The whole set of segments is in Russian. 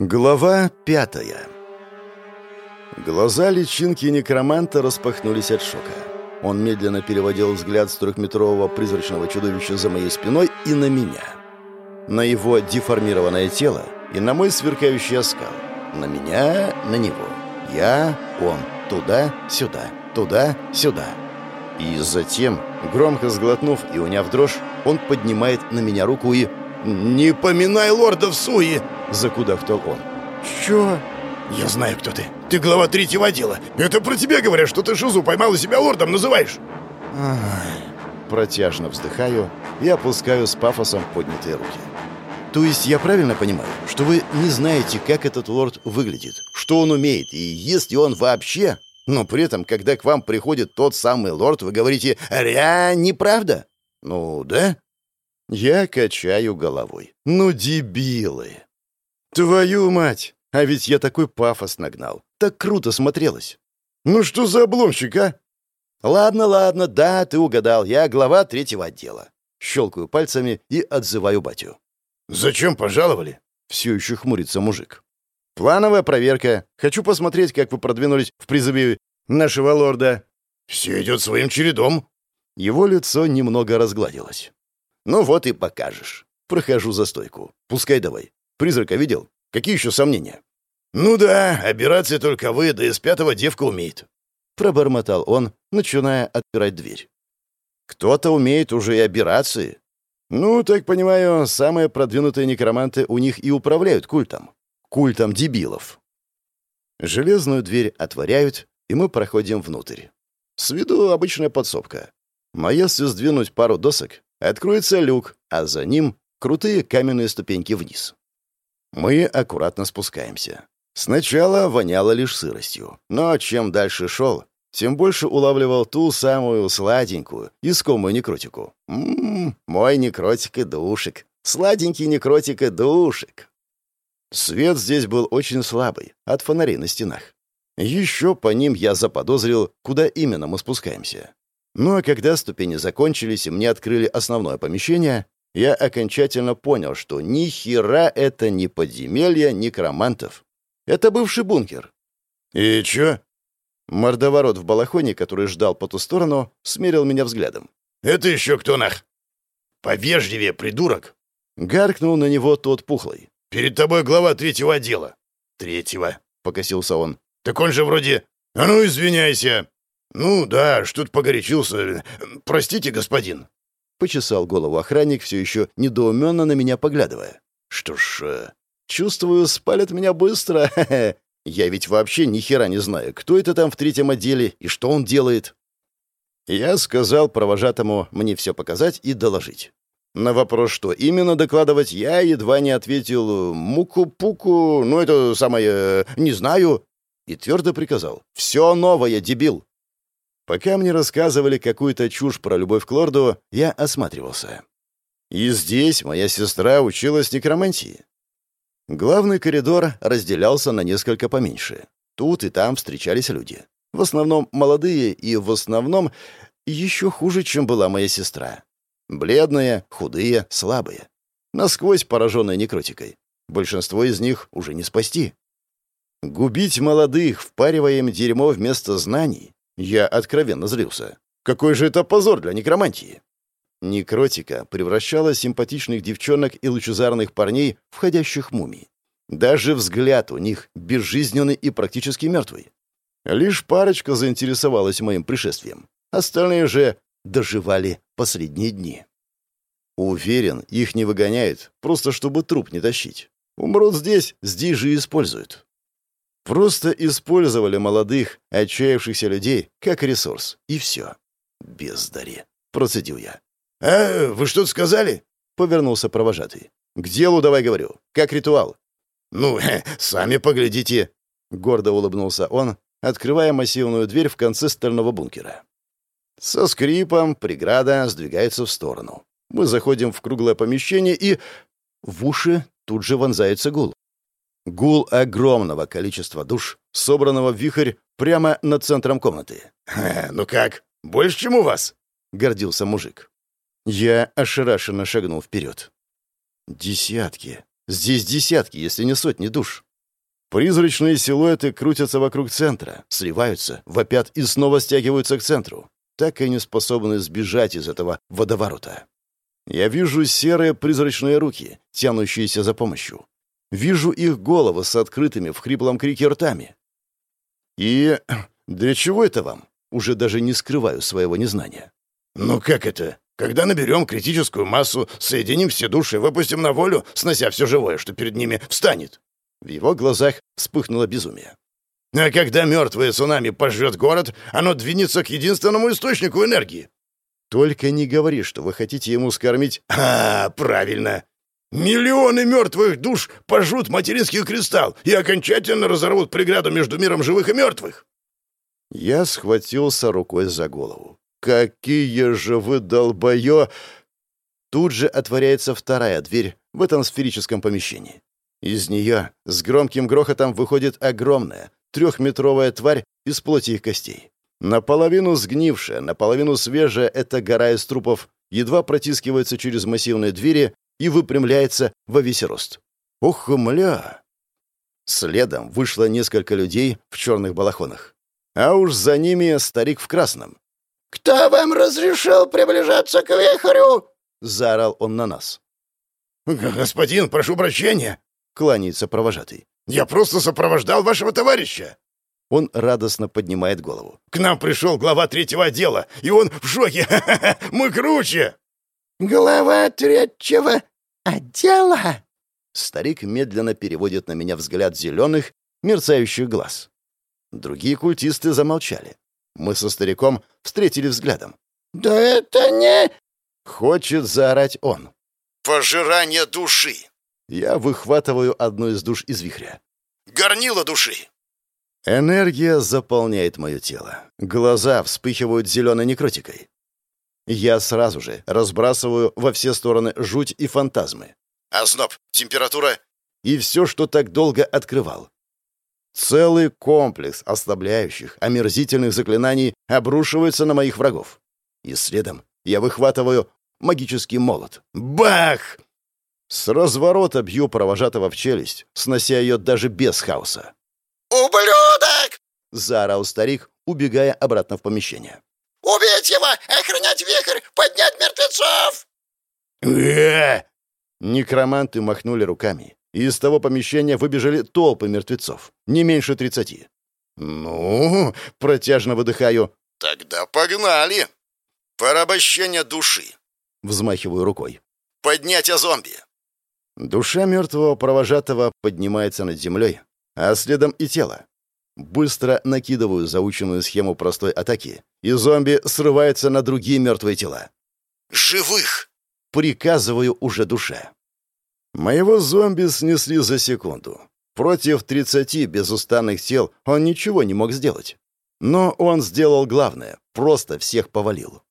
Глава пятая Глаза личинки некроманта распахнулись от шока. Он медленно переводил взгляд с трехметрового призрачного чудовища за моей спиной и на меня. На его деформированное тело и на мой сверкающий оскал. На меня, на него. Я, он. Туда, сюда. Туда, сюда. И затем, громко сглотнув и уняв дрожь, он поднимает на меня руку и... «Не поминай лорда в суе!» — закудахтал он. «Чё?» «Я знаю, кто ты. Ты глава третьего отдела. Это про тебя говорят, что ты Шизу поймал и себя лордом называешь». Протяжно вздыхаю и опускаю с пафосом поднятые руки. То есть я правильно понимаю, что вы не знаете, как этот лорд выглядит, что он умеет и есть ли он вообще? Но при этом, когда к вам приходит тот самый лорд, вы говорите «Ря, неправда». Ну, да? Я качаю головой. Ну, дебилы. Твою мать! А ведь я такой пафос нагнал. Так круто смотрелось. Ну что за обломщик, а? Ладно, ладно, да, ты угадал. Я глава третьего отдела. Щелкаю пальцами и отзываю батю. «Зачем пожаловали?» Все еще хмурится мужик. «Плановая проверка. Хочу посмотреть, как вы продвинулись в призыве нашего лорда». «Все идет своим чередом». Его лицо немного разгладилось. «Ну вот и покажешь. Прохожу за стойку. Пускай давай. Призрака видел? Какие еще сомнения?» «Ну да, операция только вы, да из пятого девка умеет». Пробормотал он, начиная отпирать дверь. «Кто-то умеет уже и операции. Ну, так понимаю, самые продвинутые некроманты у них и управляют культом. Культом дебилов». Железную дверь отворяют, и мы проходим внутрь. С виду обычная подсобка. Но если сдвинуть пару досок, откроется люк, а за ним крутые каменные ступеньки вниз. Мы аккуратно спускаемся. Сначала воняло лишь сыростью, но чем дальше шел, тем больше улавливал ту самую сладенькую, искомую некротику. Ммм, мой некротик и душик. Сладенький некротик и душик. Свет здесь был очень слабый, от фонарей на стенах. Еще по ним я заподозрил, куда именно мы спускаемся. Ну а когда ступени закончились и мне открыли основное помещение, я окончательно понял, что ни хера это не подземелье некромантов. Это бывший бункер. «И чё?» Мордоворот в балахоне, который ждал по ту сторону, смерил меня взглядом. «Это еще кто нах?» «Повежливее, придурок!» Гаркнул на него тот пухлый. «Перед тобой глава третьего отдела». «Третьего», — покосился он. «Так он же вроде... А ну, извиняйся!» «Ну да, что-то погорячился. Простите, господин». Почесал голову охранник, все еще недоуменно на меня поглядывая. «Что ж, э, чувствую, спалят меня быстро. Я ведь вообще ни хера не знаю, кто это там в третьем отделе и что он делает». Я сказал провожатому мне все показать и доложить. На вопрос, что именно докладывать, я едва не ответил «муку-пуку», ну это самое «не знаю», и твердо приказал «все новое, дебил». Пока мне рассказывали какую-то чушь про любовь к лорду, я осматривался. И здесь моя сестра училась некромантии. Главный коридор разделялся на несколько поменьше. Тут и там встречались люди. В основном молодые и в основном еще хуже, чем была моя сестра. Бледные, худые, слабые. Насквозь пораженные некротикой. Большинство из них уже не спасти. Губить молодых, впаривая им дерьмо вместо знаний, я откровенно злился. Какой же это позор для некромантии? Некротика превращала симпатичных девчонок и лучезарных парней в ходящих мумий. Даже взгляд у них безжизненный и практически мертвый. Лишь парочка заинтересовалась моим пришествием. Остальные же доживали последние дни. Уверен, их не выгоняют, просто чтобы труп не тащить. Умрут здесь, здесь же используют. Просто использовали молодых, отчаявшихся людей как ресурс. И все. Бездари. Процедил я. «А, вы что-то сказали?» — повернулся провожатый. «К делу давай говорю. Как ритуал». «Ну, сами поглядите». Гордо улыбнулся он, открывая массивную дверь в конце стального бункера. Со скрипом преграда сдвигается в сторону. Мы заходим в круглое помещение и... В уши тут же вонзается гул. Гул огромного количества душ, собранного в вихрь прямо над центром комнаты. «Ну как, больше, чем у вас?» — гордился мужик. Я ошарашенно шагнул вперед. «Десятки. Здесь десятки, если не сотни душ. Призрачные силуэты крутятся вокруг центра, сливаются, вопят и снова стягиваются к центру, так и не способны сбежать из этого водоворота. Я вижу серые призрачные руки, тянущиеся за помощью. Вижу их головы с открытыми в хриплом крике ртами. И для чего это вам? Уже даже не скрываю своего незнания. «Ну как это? Когда наберем критическую массу, соединим все души, выпустим на волю, снося все живое, что перед ними встанет». В его глазах вспыхнуло безумие. «А когда мертвое цунами пожрет город, оно двинется к единственному источнику энергии». «Только не говори, что вы хотите ему скормить...» «А, правильно. Миллионы мертвых душ пожрут материнский кристалл и окончательно разорвут преграду между миром живых и мертвых». Я схватился рукой за голову. «Какие же вы долбоё!» Тут же отворяется вторая дверь в этом сферическом помещении. Из нее с громким грохотом выходит огромная, трехметровая тварь из плоти и костей. Наполовину сгнившая, наполовину свежая эта гора из трупов едва протискивается через массивные двери и выпрямляется во весь рост. Ох, мля! Следом вышло несколько людей в черных балахонах. А уж за ними старик в красном. «Кто вам разрешил приближаться к вихрю?» — заорал он на нас. «Господин, прошу прощения!» — кланяется провожатый. «Я просто сопровождал вашего товарища!» Он радостно поднимает голову. «К нам пришел глава третьего отдела, и он в шоке! Мы круче!» «Глава третьего отдела?» Старик медленно переводит на меня взгляд зеленых, мерцающих глаз. Другие культисты замолчали. Мы со стариком встретили взглядом. «Да это не...» — хочет заорать он. «Пожирание души!» Я выхватываю одну из душ из вихря. «Горнило души!» Энергия заполняет мое тело. Глаза вспыхивают зеленой некротикой. Я сразу же разбрасываю во все стороны жуть и фантазмы. Озноб, температура... И все, что так долго открывал. Целый комплекс ослабляющих, омерзительных заклинаний обрушивается на моих врагов. И следом я выхватываю магический молот. Бах! С разворота бью провожатого в челюсть, снося ее даже без хаоса. «Ублюдок!» — заорал старик, убегая обратно в помещение. «Убить его! Охранять вихрь! Поднять мертвецов!» э Некроманты махнули руками. И из того помещения выбежали толпы мертвецов, не меньше тридцати. «Ну...» — протяжно выдыхаю. «Тогда погнали! Порабощение души!» — взмахиваю рукой. «Поднятие зомби!» Душа мертвого провожатого поднимается над землей, а следом и тело. Быстро накидываю заученную схему простой атаки, и зомби срывается на другие мертвые тела. «Живых!» — приказываю уже душе. Моего зомби снесли за секунду. Против 30 безустанных тел он ничего не мог сделать. Но он сделал главное — просто всех повалил.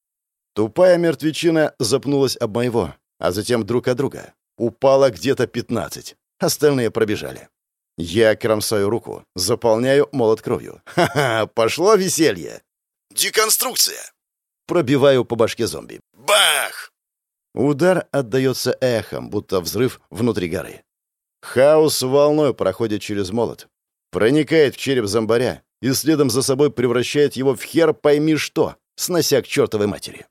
Тупая мертвечина запнулась об моего, а затем друг от друга. Упало где-то 15. Остальные пробежали. Я кромсаю руку, заполняю молот кровью. Ха-ха, пошло веселье! Деконструкция! Пробиваю по башке зомби. Бах! Удар отдается эхом, будто взрыв внутри горы. Хаос волной проходит через молот, проникает в череп зомбаря и следом за собой превращает его в хер пойми что, снося к чертовой матери.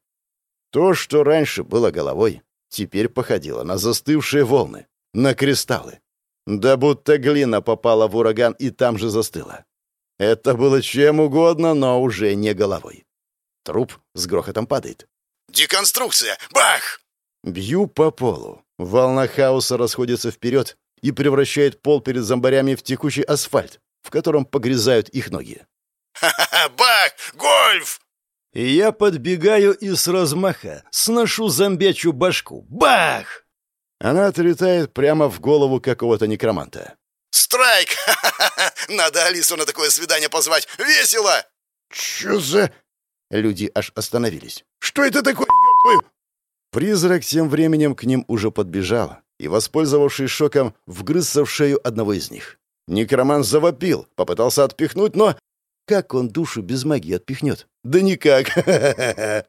То, что раньше было головой, теперь походило на застывшие волны, на кристаллы. Да будто глина попала в ураган и там же застыла. Это было чем угодно, но уже не головой. Труп с грохотом падает. «Деконструкция! Бах!» Бью по полу. Волна хаоса расходится вперед и превращает пол перед зомбарями в текучий асфальт, в котором погрязают их ноги. «Ха-ха-ха! Бах! Гольф!» Я подбегаю и с размаха сношу зомбячу башку. Бах! Она отлетает прямо в голову какого-то некроманта. «Страйк! Надо Алису на такое свидание позвать! Весело!» «Чё за...» Люди аж остановились. «Что это такое, ёб твою?» Призрак тем временем к ним уже подбежал и, воспользовавшись шоком, вгрызся в шею одного из них. Некроман завопил, попытался отпихнуть, но... Как он душу без магии отпихнет? Да никак.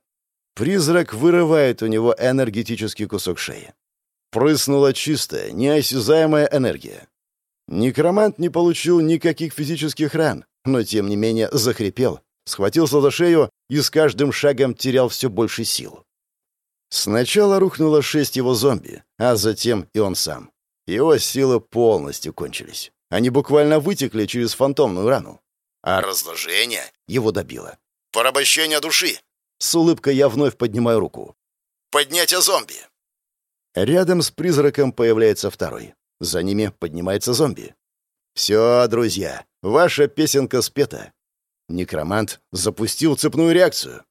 Призрак вырывает у него энергетический кусок шеи. Прыснула чистая, неосязаемая энергия. Некромант не получил никаких физических ран, но тем не менее захрипел, схватился за шею и с каждым шагом терял все больше сил. Сначала рухнуло шесть его зомби, а затем и он сам. Его силы полностью кончились. Они буквально вытекли через фантомную рану. А разложение его добило. Порабощение души. С улыбкой я вновь поднимаю руку. Поднятие зомби. Рядом с призраком появляется второй. За ними поднимается зомби. «Все, друзья, ваша песенка спета». Некромант запустил цепную реакцию.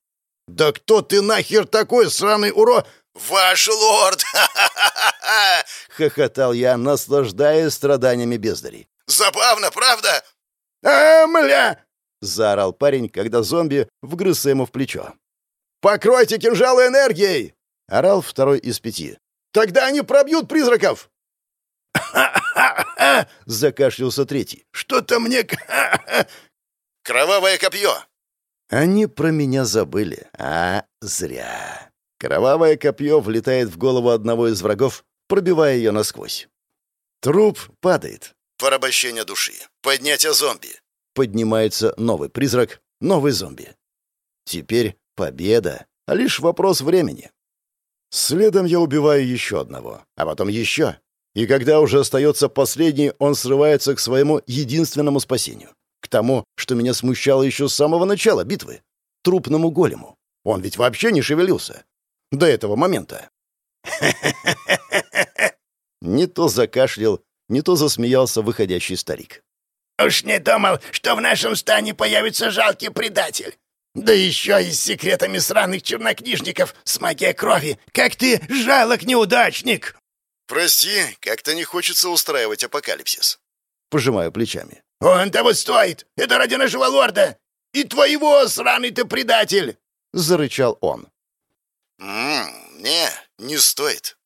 «Да кто ты нахер такой, сраный уро...» «Ваш лорд!» — хохотал я, наслаждаясь страданиями бездари. «Забавно, правда?» «А, мля!» — заорал парень, когда зомби вгрызся ему в плечо. «Покройте кинжалы энергией!» — орал второй из пяти. «Тогда они пробьют призраков!» закашлялся третий. «Что-то мне...» «Кровавое копье!» Они про меня забыли, а зря. Кровавое копье влетает в голову одного из врагов, пробивая ее насквозь. Труп падает. Порабощение души. Поднятие зомби. Поднимается новый призрак, новый зомби. Теперь победа. Лишь вопрос времени. Следом я убиваю еще одного, а потом еще. И когда уже остается последний, он срывается к своему единственному спасению. К тому, что меня смущало еще с самого начала битвы. Трупному голему. Он ведь вообще не шевелился. До этого момента. Не то закашлял, не то засмеялся выходящий старик. «Уж не думал, что в нашем стане появится жалкий предатель. Да еще и с секретами сраных чернокнижников с магией крови. Как ты жалок неудачник!» «Прости, как-то не хочется устраивать апокалипсис». Пожимаю плечами. «Он того стоит! Это ради нашего лорда! И твоего, сраный ты предатель!» Зарычал он. «М-м, не, не стоит.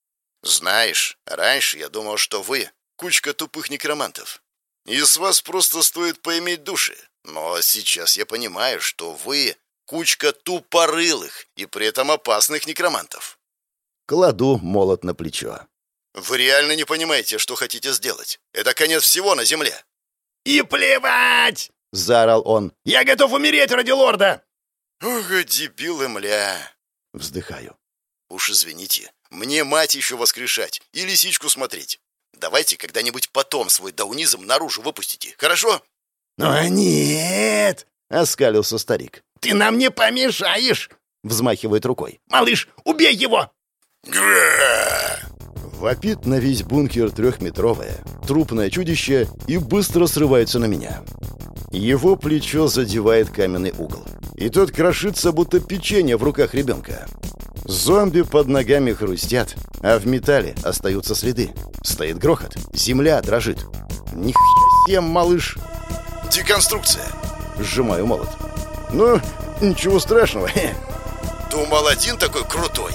Знаешь, раньше я думал, что вы — кучка тупых некромантов. И с вас просто стоит поиметь души. Но сейчас я понимаю, что вы — кучка тупорылых и при этом опасных некромантов». Кладу молот на плечо. «Вы реально не понимаете, что хотите сделать? Это конец всего на земле!» «И плевать!» — заорал он. «Я готов умереть ради лорда!» «Ох, дебилы, мля!» — вздыхаю. «Уж извините, мне мать еще воскрешать и лисичку смотреть. Давайте когда-нибудь потом свой даунизм наружу выпустите, хорошо?» «Ну нет!» — оскалился старик. «Ты нам не помешаешь!» — взмахивает рукой. «Малыш, убей его!» Вопит на весь бункер трехметровое, трупное чудище и быстро срывается на меня. Его плечо задевает каменный угол. И тот крошится, будто печенье в руках ребенка. Зомби под ногами хрустят, а в металле остаются следы. Стоит грохот, земля дрожит. Нихуя себе, малыш! Деконструкция! Сжимаю молот. Ну, ничего страшного. Думал один такой крутой.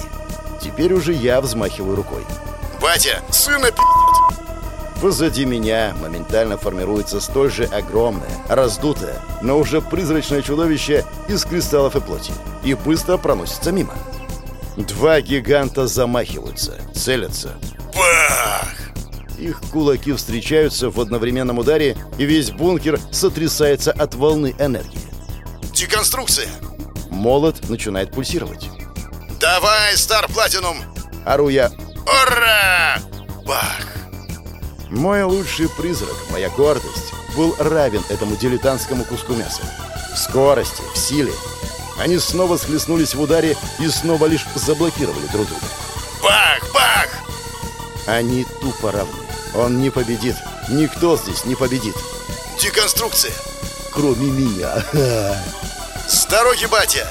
Теперь уже я взмахиваю рукой. «Батя, сына пи***т!» Позади меня моментально формируется столь же огромное, раздутое, но уже призрачное чудовище из кристаллов и плоти и быстро проносится мимо. Два гиганта замахиваются, целятся. Бах! Их кулаки встречаются в одновременном ударе, и весь бункер сотрясается от волны энергии. «Деконструкция!» Молот начинает пульсировать. «Давай, Стар Платинум!» Ору я «Ура!» Бах! Мой лучший призрак, моя гордость, был равен этому дилетантскому куску мяса. В скорости, в силе. Они снова схлестнулись в ударе и снова лишь заблокировали друг друга. Бах! Бах! Они тупо равны. Он не победит. Никто здесь не победит. Деконструкция! Кроме меня. С дороги, батя!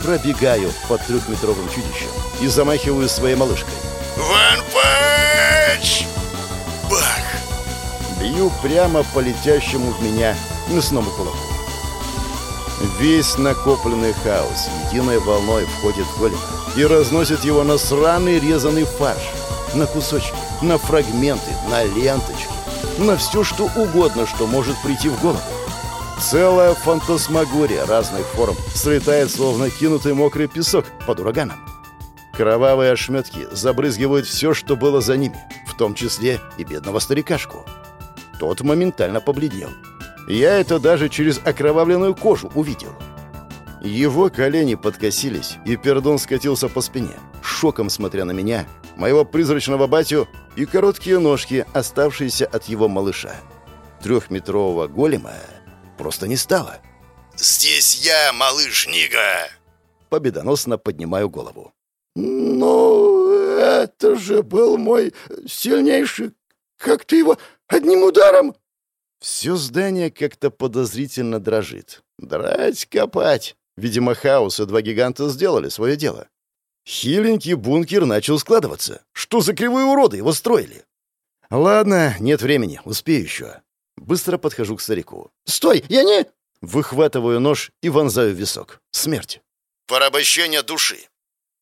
Пробегаю под трехметровым чудищем и замахиваю своей малышкой. Ван Панч! Бах! Бью прямо по летящему в меня мясному кулаку. Весь накопленный хаос единой волной входит в голема и разносит его на сраный резанный фарш, на кусочки, на фрагменты, на ленточки, на все что угодно, что может прийти в голову. Целая фантасмагория разных форм слетает, словно кинутый мокрый песок под ураганом. Кровавые ошметки забрызгивают все, что было за ними, в том числе и бедного старикашку. Тот моментально побледнел. Я это даже через окровавленную кожу увидел. Его колени подкосились, и пердон скатился по спине, шоком смотря на меня, моего призрачного батю и короткие ножки, оставшиеся от его малыша. Трехметрового голема просто не стало. «Здесь я, малыш Нига!» Победоносно поднимаю голову. «Ну, это же был мой сильнейший... Как ты его одним ударом...» Все здание как-то подозрительно дрожит. Драть, копать. Видимо, хаос и два гиганта сделали свое дело. Хиленький бункер начал складываться. Что за кривые уроды его строили? Ладно, нет времени, успею еще. Быстро подхожу к старику. «Стой, я не...» Выхватываю нож и вонзаю в висок. Смерть. Порабощение души.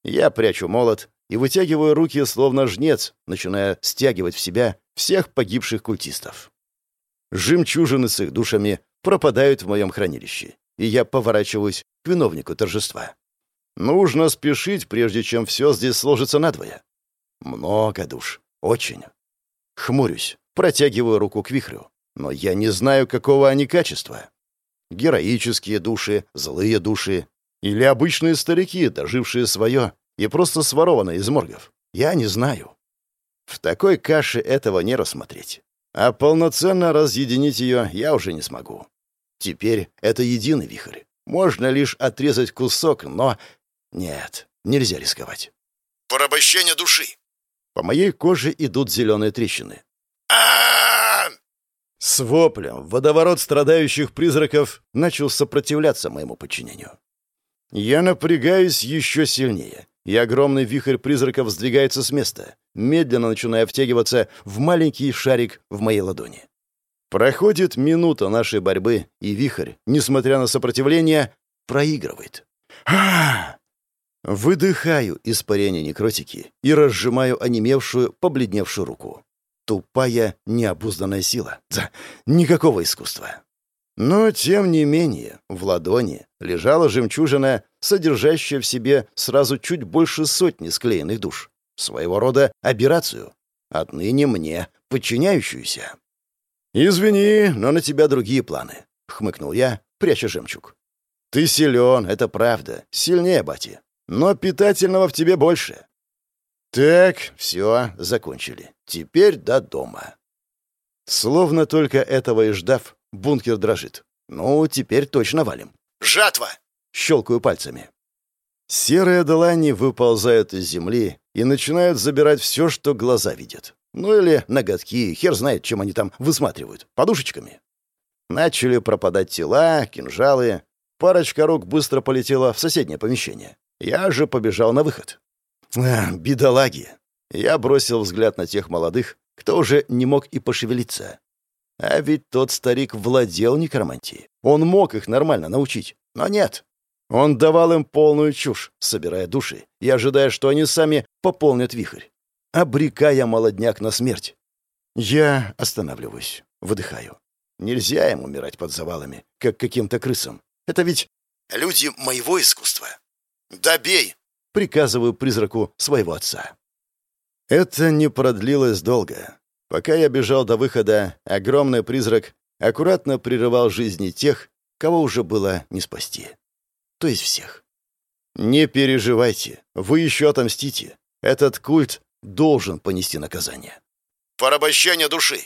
Я прячу молот и вытягиваю руки, словно жнец, начиная стягивать в себя всех погибших культистов. Жемчужины с их душами пропадают в моем хранилище, и я поворачиваюсь к виновнику торжества. Нужно спешить, прежде чем все здесь сложится надвое. Много душ. Очень. Хмурюсь, протягиваю руку к вихрю. Но я не знаю, какого они качества. Героические души, злые души или обычные старики, дожившие свое и просто сворованные из моргов. Я не знаю. В такой каше этого не рассмотреть. А полноценно разъединить ее я уже не смогу. Теперь это единый вихрь. Можно лишь отрезать кусок, но... Нет, нельзя рисковать. Порабощение души. По моей коже идут зеленые трещины. а С воплем водоворот страдающих призраков начал сопротивляться моему подчинению. Я напрягаюсь еще сильнее, и огромный вихрь призраков сдвигается с места, медленно начиная втягиваться в маленький шарик в моей ладони. Проходит минута нашей борьбы, и вихрь, несмотря на сопротивление, проигрывает. Выдыхаю испарение некротики и разжимаю онемевшую, побледневшую руку. Тупая, необузданная сила. Да, никакого искусства. Но, тем не менее, в ладони лежала жемчужина, содержащая в себе сразу чуть больше сотни склеенных душ. Своего рода операцию. Отныне мне подчиняющуюся. «Извини, но на тебя другие планы», — хмыкнул я, пряча жемчуг. «Ты силен, это правда. Сильнее, бати. Но питательного в тебе больше». «Так, все, закончили. Теперь до дома». Словно только этого и ждав, бункер дрожит. «Ну, теперь точно валим». Жатва. Щелкаю пальцами. Серые долани выползают из земли и начинают забирать все, что глаза видят. Ну или ноготки, хер знает, чем они там высматривают. Подушечками. Начали пропадать тела, кинжалы. Парочка рук быстро полетела в соседнее помещение. Я же побежал на выход. А, бедолаги. Я бросил взгляд на тех молодых, кто уже не мог и пошевелиться. А ведь тот старик владел некромантией. Он мог их нормально научить. Но нет. Он давал им полную чушь, собирая души и ожидая, что они сами пополнят вихрь, обрекая молодняк на смерть. Я останавливаюсь, выдыхаю. Нельзя им умирать под завалами, как каким-то крысам. Это ведь Люди моего искусства. Добей. Приказываю призраку своего отца. Это не продлилось долго. Пока я бежал до выхода, огромный призрак аккуратно прерывал жизни тех, кого уже было не спасти. То есть всех. Не переживайте, вы еще отомстите. Этот культ должен понести наказание. Порабощение души.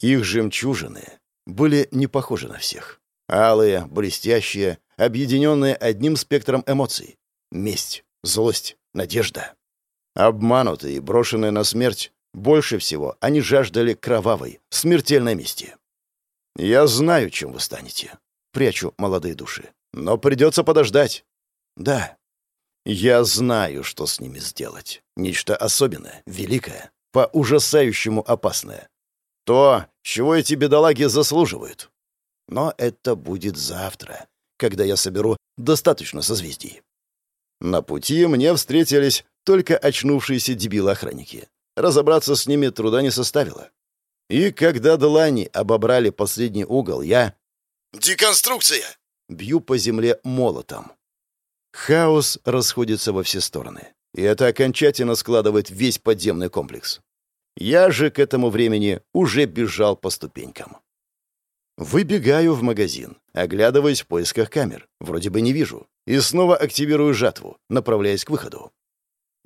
Их жемчужины были не похожи на всех. Алые, блестящие, объединенные одним спектром эмоций. Месть, злость, надежда. Обманутые и брошенные на смерть, больше всего они жаждали кровавой, смертельной мести. «Я знаю, чем вы станете», — прячу молодые души. «Но придется подождать». «Да». «Я знаю, что с ними сделать. Нечто особенное, великое, по-ужасающему опасное. То, чего эти бедолаги заслуживают. Но это будет завтра, когда я соберу достаточно созвездий». На пути мне встретились только очнувшиеся дебилы-охранники. Разобраться с ними труда не составило. И когда Делани обобрали последний угол, я Деконструкция. бью по земле молотом. Хаос расходится во все стороны, и это окончательно складывает весь подземный комплекс. Я же к этому времени уже бежал по ступенькам. Выбегаю в магазин, оглядываясь в поисках камер. Вроде бы не вижу. И снова активирую жатву, направляясь к выходу.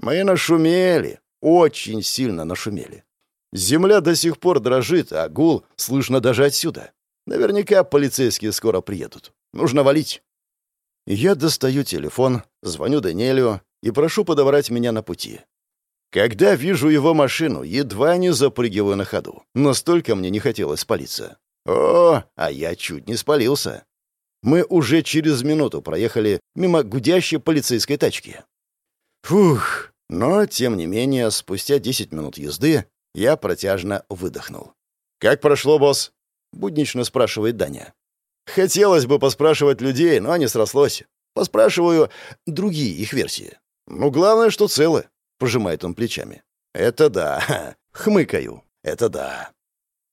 Мы нашумели, очень сильно нашумели. Земля до сих пор дрожит, а гул слышно даже отсюда. Наверняка полицейские скоро приедут. Нужно валить. Я достаю телефон, звоню Даниэлю и прошу подобрать меня на пути. Когда вижу его машину, едва не запрыгиваю на ходу. Настолько мне не хотелось спалиться. О, а я чуть не спалился. Мы уже через минуту проехали мимо гудящей полицейской тачки. Фух, но, тем не менее, спустя 10 минут езды я протяжно выдохнул. «Как прошло, босс?» — буднично спрашивает Даня. «Хотелось бы поспрашивать людей, но не срослось. Поспрашиваю другие их версии. Ну, главное, что целы», — пожимает он плечами. «Это да. Хмыкаю. Это да».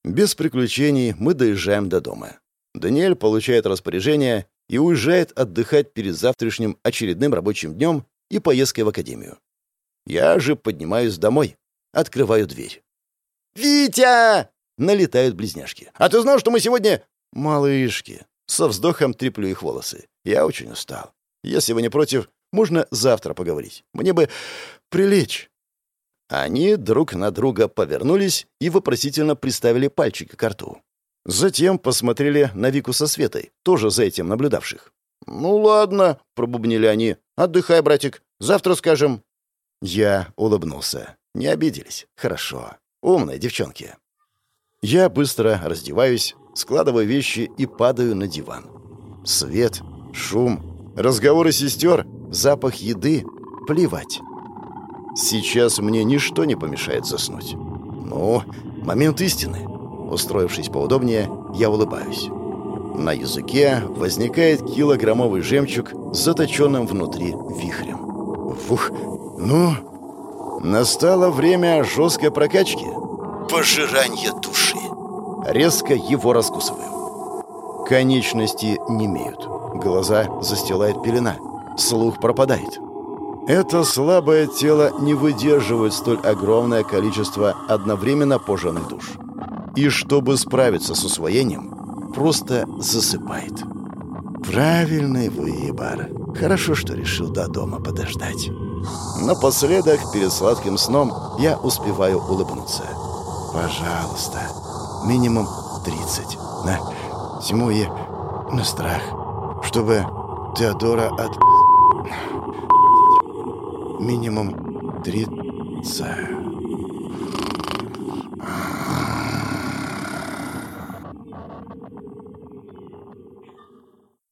Без приключений мы доезжаем до дома. Даниэль получает распоряжение и уезжает отдыхать перед завтрашним очередным рабочим днем и поездкой в академию. Я же поднимаюсь домой, открываю дверь. «Витя!» — налетают близняшки. «А ты знал, что мы сегодня...» «Малышки!» Со вздохом треплю их волосы. Я очень устал. Если вы не против, можно завтра поговорить. Мне бы прилечь. Они друг на друга повернулись и вопросительно приставили пальчики к рту. Затем посмотрели на Вику со Светой, тоже за этим наблюдавших. «Ну ладно», — пробубнили они. «Отдыхай, братик. Завтра скажем». Я улыбнулся. Не обиделись. Хорошо. Умные девчонки. Я быстро раздеваюсь, складываю вещи и падаю на диван. Свет, шум, разговоры сестер, запах еды — плевать. Сейчас мне ничто не помешает заснуть. Ну, момент истины. Устроившись поудобнее, я улыбаюсь. На языке возникает килограммовый жемчуг с заточенным внутри вихрем. Фух, ну, настало время жесткой прокачки. Пожирание души. Резко его раскусываю. Конечности не имеют. Глаза застилает пелена. Слух пропадает. Это слабое тело не выдерживает столь огромное количество одновременно пожранных душ. И чтобы справиться с усвоением, просто засыпает. Правильный выбор. Хорошо, что решил до дома подождать. Напоследок, перед сладким сном, я успеваю улыбнуться. Пожалуйста, минимум 30. На тьму и на страх. Чтобы Теодора от минимум тридцать.